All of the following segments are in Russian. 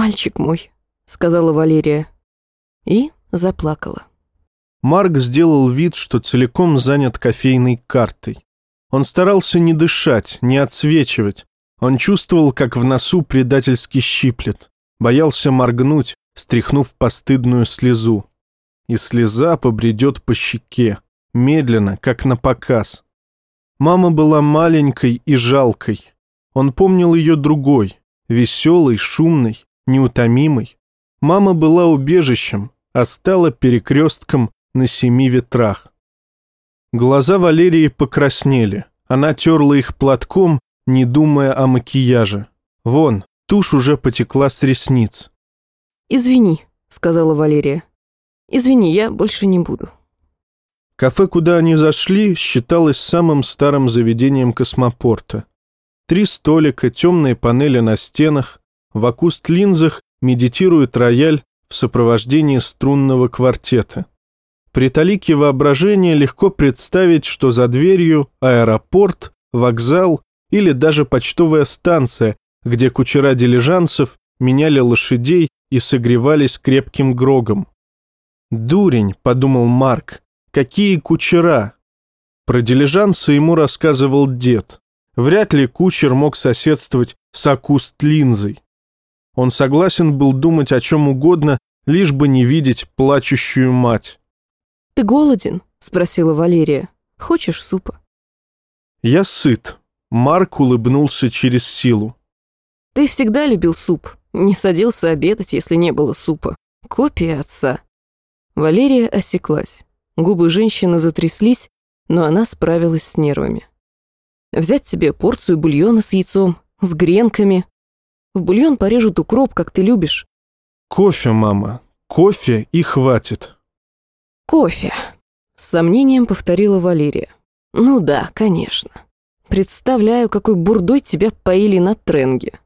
мальчик мой», — сказала Валерия. И заплакала. Марк сделал вид, что целиком занят кофейной картой. Он старался не дышать, не отсвечивать. Он чувствовал, как в носу предательски щиплет. Боялся моргнуть, стряхнув постыдную слезу. И слеза побредет по щеке, медленно, как на показ. Мама была маленькой и жалкой. Он помнил ее другой, веселой, шумной, неутомимой. Мама была убежищем, а стала перекрестком на семи ветрах. Глаза Валерии покраснели. Она терла их платком, не думая о макияже. Вон, тушь уже потекла с ресниц. «Извини», — сказала Валерия. «Извини, я больше не буду». Кафе, куда они зашли, считалось самым старым заведением космопорта. Три столика, темные панели на стенах, в акуст-линзах медитирует рояль в сопровождении струнного квартета. При талике воображения легко представить, что за дверью аэропорт, вокзал или даже почтовая станция, где кучера дилижансов меняли лошадей и согревались крепким грогом. «Дурень», — подумал Марк, — «какие кучера!» Про дилижансы ему рассказывал дед. Вряд ли кучер мог соседствовать с акуст-линзой. Он согласен был думать о чем угодно, лишь бы не видеть плачущую мать. «Ты голоден?» — спросила Валерия. «Хочешь супа?» «Я сыт». Марк улыбнулся через силу. «Ты всегда любил суп. Не садился обедать, если не было супа. Копия отца». Валерия осеклась. Губы женщины затряслись, но она справилась с нервами. «Взять тебе порцию бульона с яйцом, с гренками, в бульон порежут укроп, как ты любишь». «Кофе, мама, кофе и хватит». «Кофе», — с сомнением повторила Валерия. «Ну да, конечно. Представляю, какой бурдой тебя поили на тренге».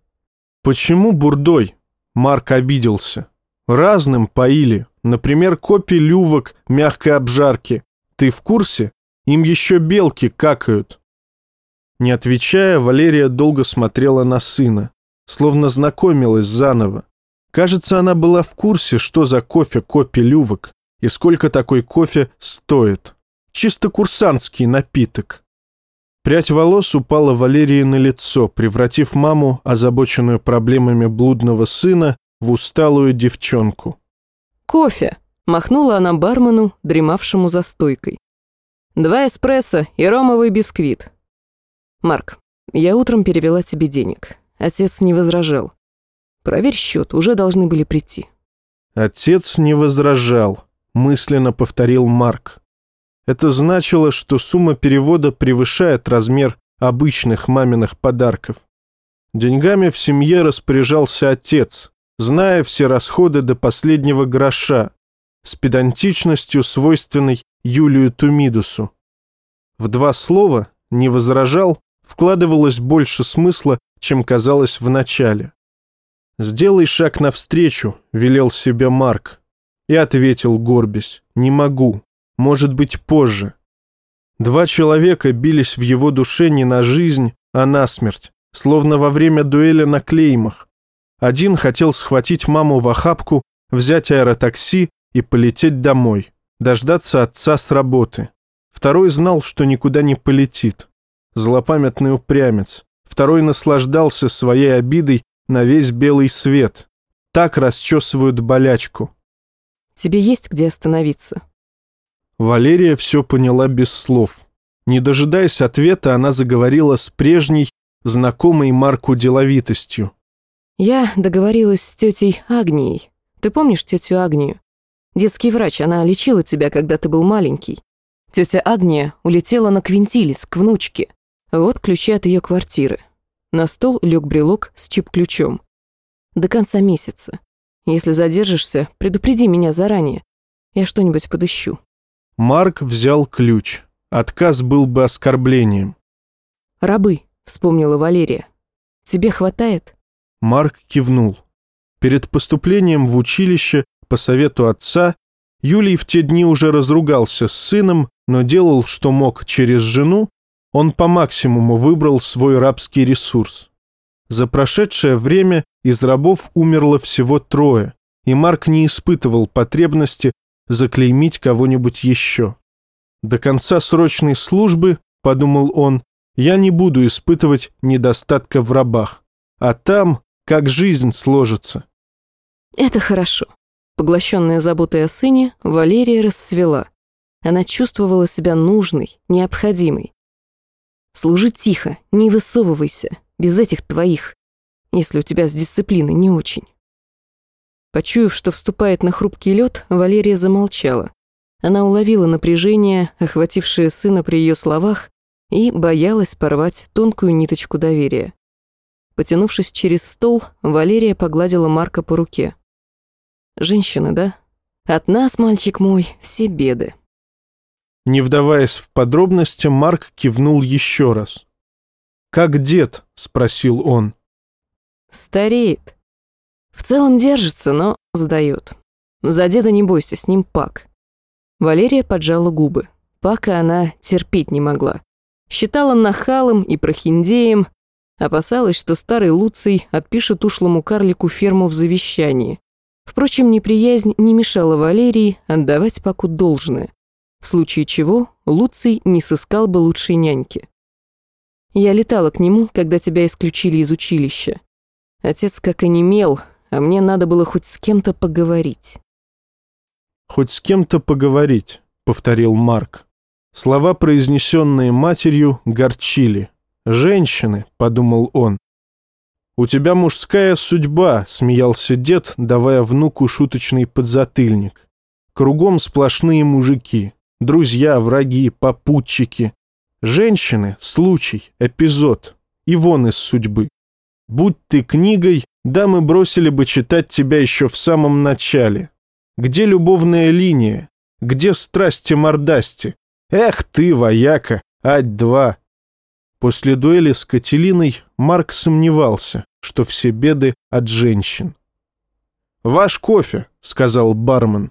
«Почему бурдой?» Марк обиделся. «Разным поили. Например, копи лювок мягкой обжарки. Ты в курсе? Им еще белки какают». Не отвечая, Валерия долго смотрела на сына словно знакомилась заново. Кажется, она была в курсе, что за кофе Копи Лювок и сколько такой кофе стоит. Чисто курсантский напиток. Прядь волос упала Валерии на лицо, превратив маму, озабоченную проблемами блудного сына, в усталую девчонку. «Кофе!» — махнула она бармену, дремавшему за стойкой. «Два эспрессо и ромовый бисквит. Марк, я утром перевела тебе денег. Отец не возражал. Проверь счет, уже должны были прийти. Отец не возражал, мысленно повторил Марк. Это значило, что сумма перевода превышает размер обычных маминых подарков. Деньгами в семье распоряжался отец, зная все расходы до последнего гроша, с педантичностью, свойственной Юлию Тумидусу. В два слова «не возражал» вкладывалось больше смысла, чем казалось в начале. «Сделай шаг навстречу», — велел себе Марк. И ответил, горбясь, «Не могу. Может быть, позже». Два человека бились в его душе не на жизнь, а на смерть, словно во время дуэли на клеймах. Один хотел схватить маму в охапку, взять аэротакси и полететь домой, дождаться отца с работы. Второй знал, что никуда не полетит. Злопамятный упрямец, Второй наслаждался своей обидой на весь белый свет. Так расчесывают болячку. «Тебе есть где остановиться?» Валерия все поняла без слов. Не дожидаясь ответа, она заговорила с прежней, знакомой Марку деловитостью. «Я договорилась с тетей Агнией. Ты помнишь тетю Агнию? Детский врач, она лечила тебя, когда ты был маленький. Тетя Агния улетела на Квинтилец к внучке. Вот ключи от ее квартиры. На стол лег брелок с чип-ключом. До конца месяца. Если задержишься, предупреди меня заранее. Я что-нибудь подыщу. Марк взял ключ. Отказ был бы оскорблением. «Рабы», — вспомнила Валерия. «Тебе хватает?» Марк кивнул. Перед поступлением в училище, по совету отца, Юлий в те дни уже разругался с сыном, но делал, что мог через жену, он по максимуму выбрал свой рабский ресурс. За прошедшее время из рабов умерло всего трое, и Марк не испытывал потребности заклеймить кого-нибудь еще. До конца срочной службы, подумал он, я не буду испытывать недостатка в рабах, а там как жизнь сложится. Это хорошо. Поглощенная заботой о сыне, Валерия расцвела. Она чувствовала себя нужной, необходимой. Служи тихо, не высовывайся, без этих твоих, если у тебя с дисциплиной не очень. Почуяв, что вступает на хрупкий лед, Валерия замолчала. Она уловила напряжение, охватившее сына при ее словах, и боялась порвать тонкую ниточку доверия. Потянувшись через стол, Валерия погладила Марка по руке. «Женщины, да? От нас, мальчик мой, все беды». Не вдаваясь в подробности, Марк кивнул еще раз. «Как дед?» — спросил он. «Стареет. В целом держится, но сдает. За деда не бойся, с ним Пак». Валерия поджала губы. Пака она терпеть не могла. Считала нахалом и прохиндеем, опасалась, что старый Луций отпишет ушлому карлику ферму в завещании. Впрочем, неприязнь не мешала Валерии отдавать Паку должное, в случае чего Луций не сыскал бы лучшей няньки. Я летала к нему, когда тебя исключили из училища. Отец как и не мел, а мне надо было хоть с кем-то поговорить. «Хоть с кем-то поговорить», — повторил Марк. Слова, произнесенные матерью, горчили. «Женщины», — подумал он. «У тебя мужская судьба», — смеялся дед, давая внуку шуточный подзатыльник. «Кругом сплошные мужики. Друзья, враги, попутчики. Женщины — случай, эпизод. И вон из судьбы. Будь ты книгой, да мы бросили бы читать тебя еще в самом начале. Где любовная линия? Где страсти-мордасти? Эх ты, вояка, ать-два. После дуэли с Кателиной Марк сомневался, что все беды от женщин. «Ваш кофе», — сказал бармен.